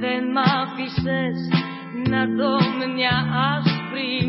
Ίσως μου χάρη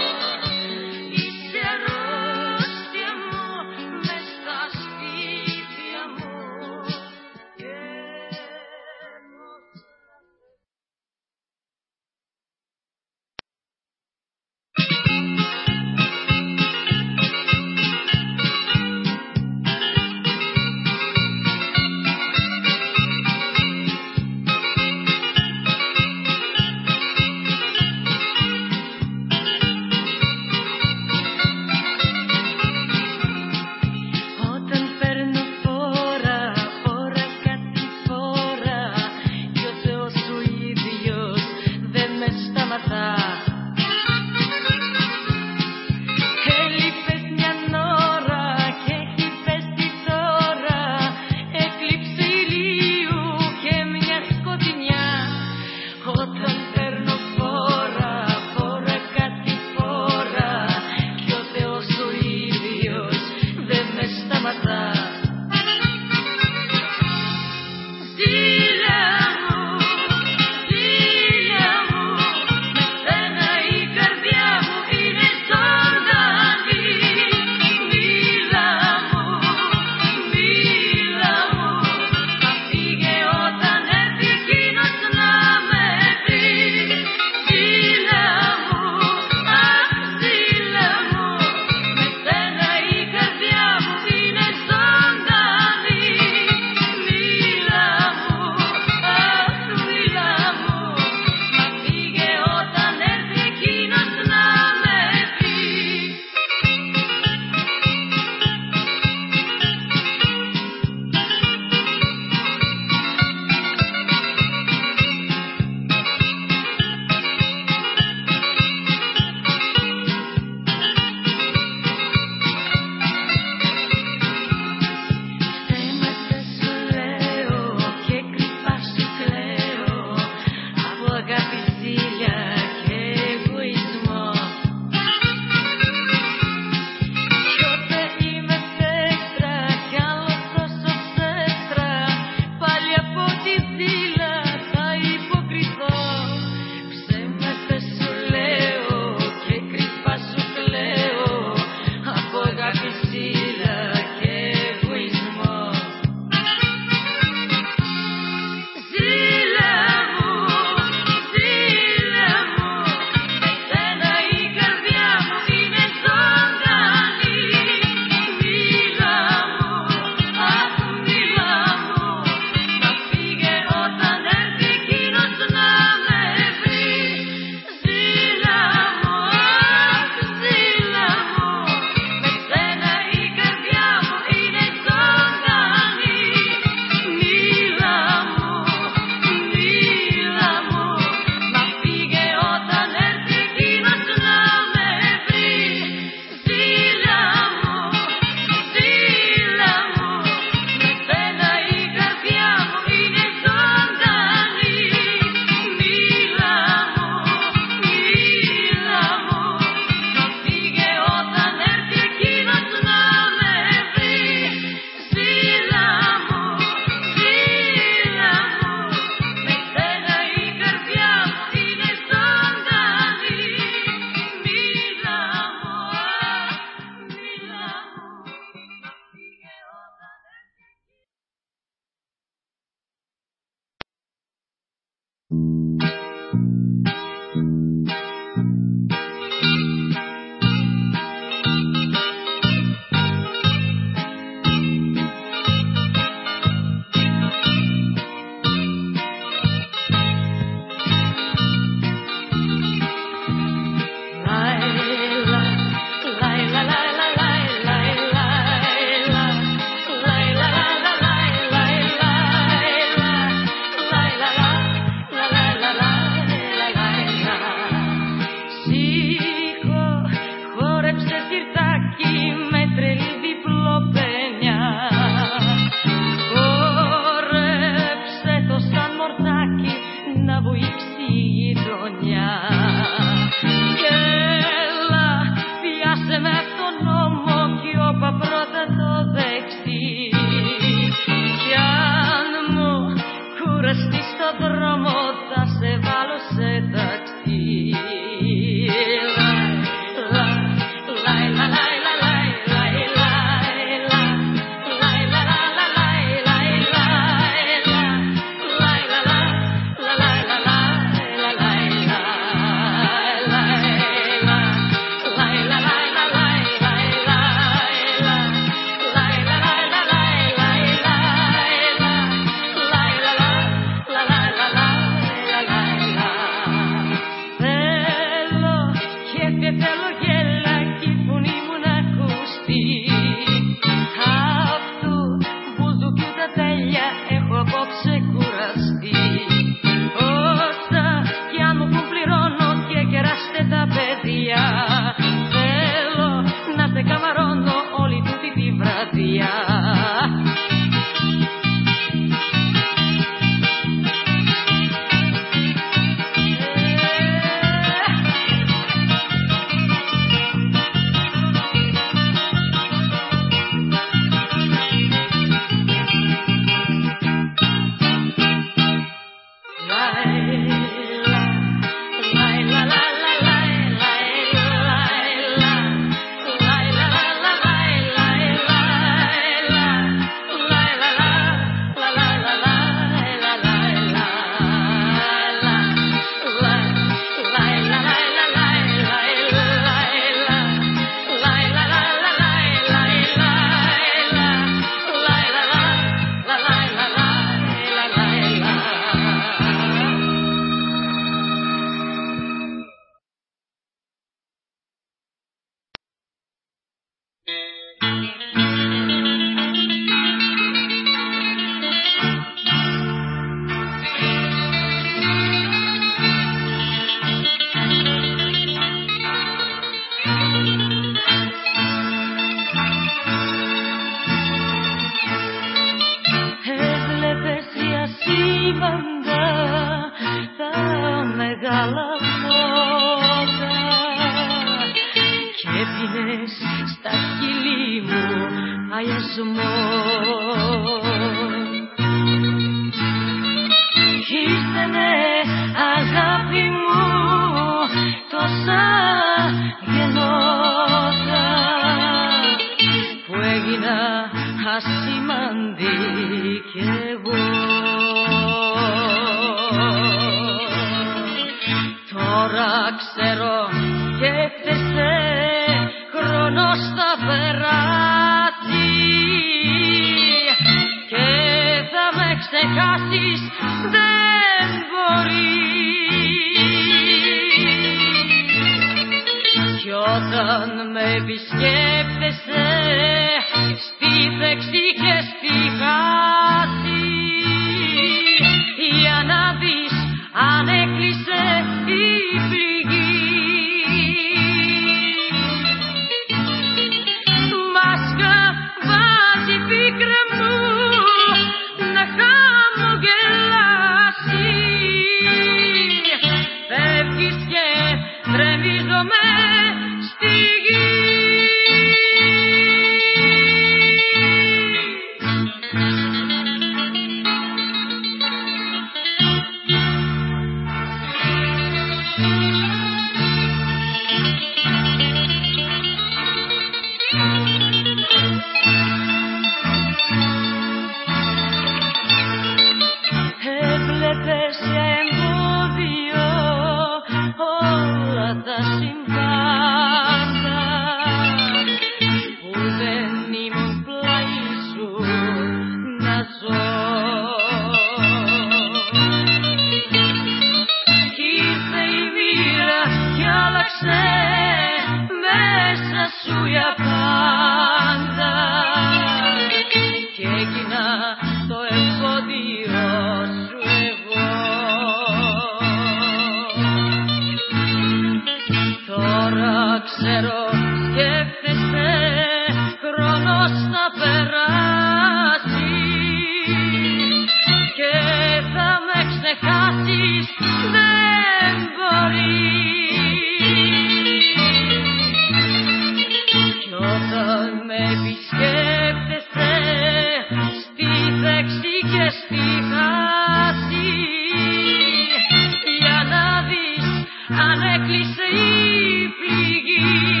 а не клише и.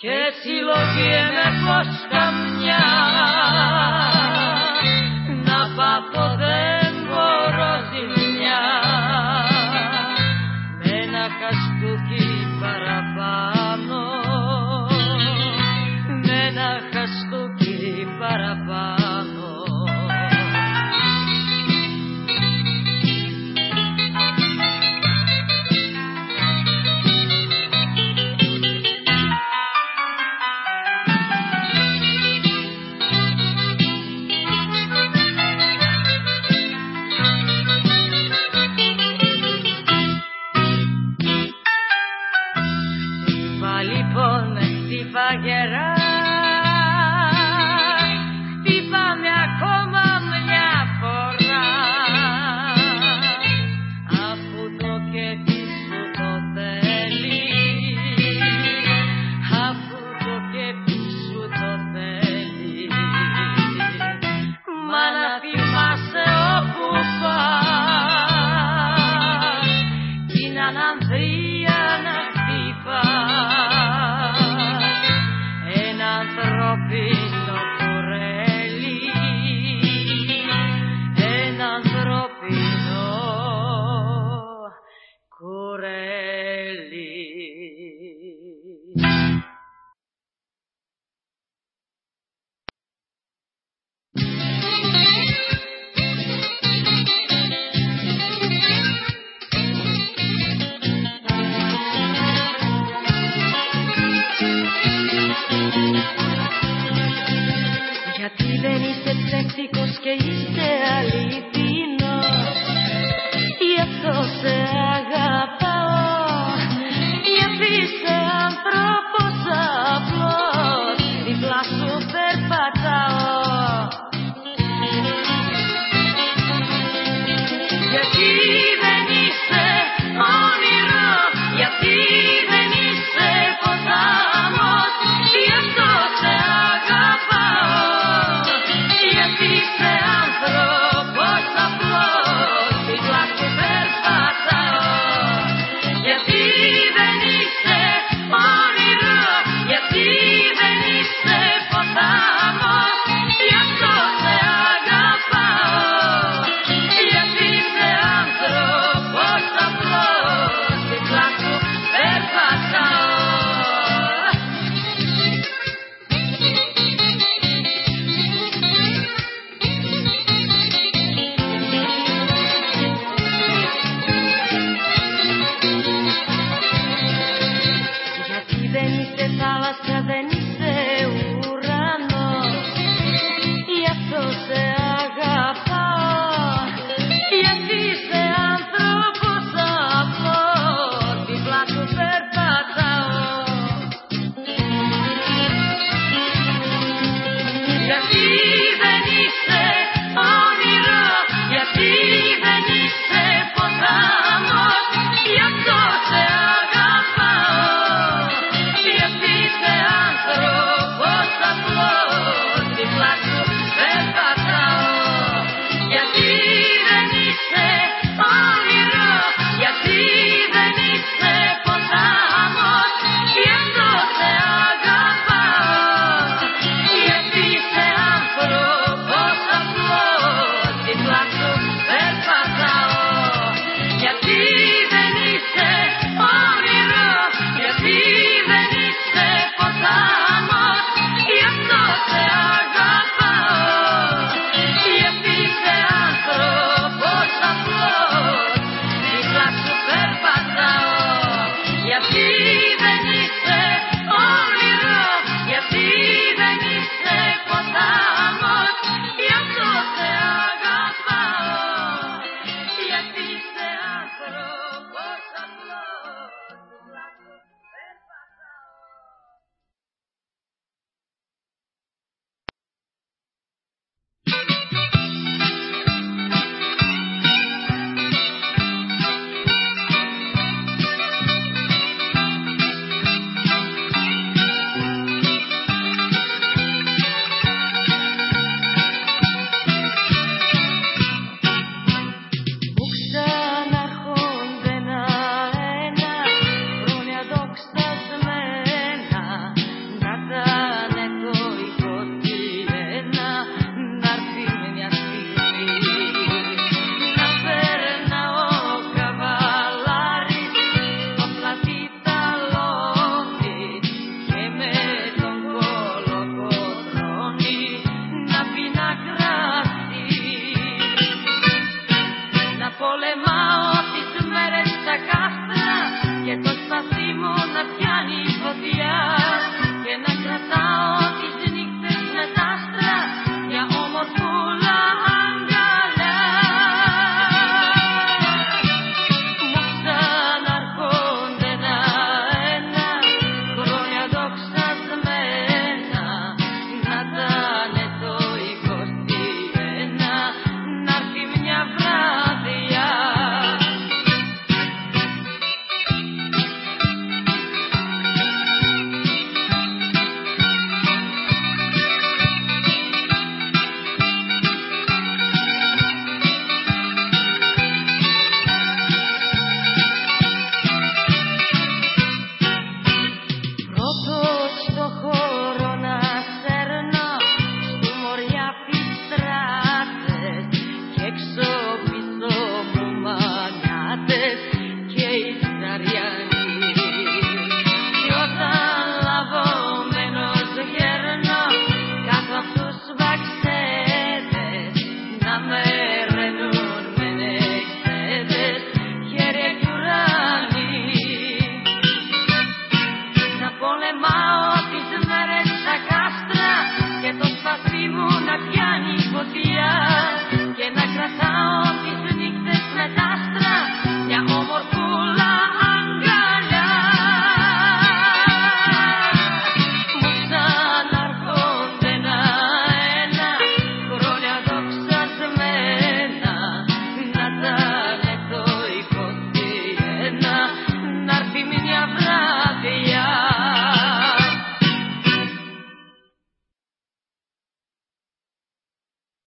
que si lo tienes pues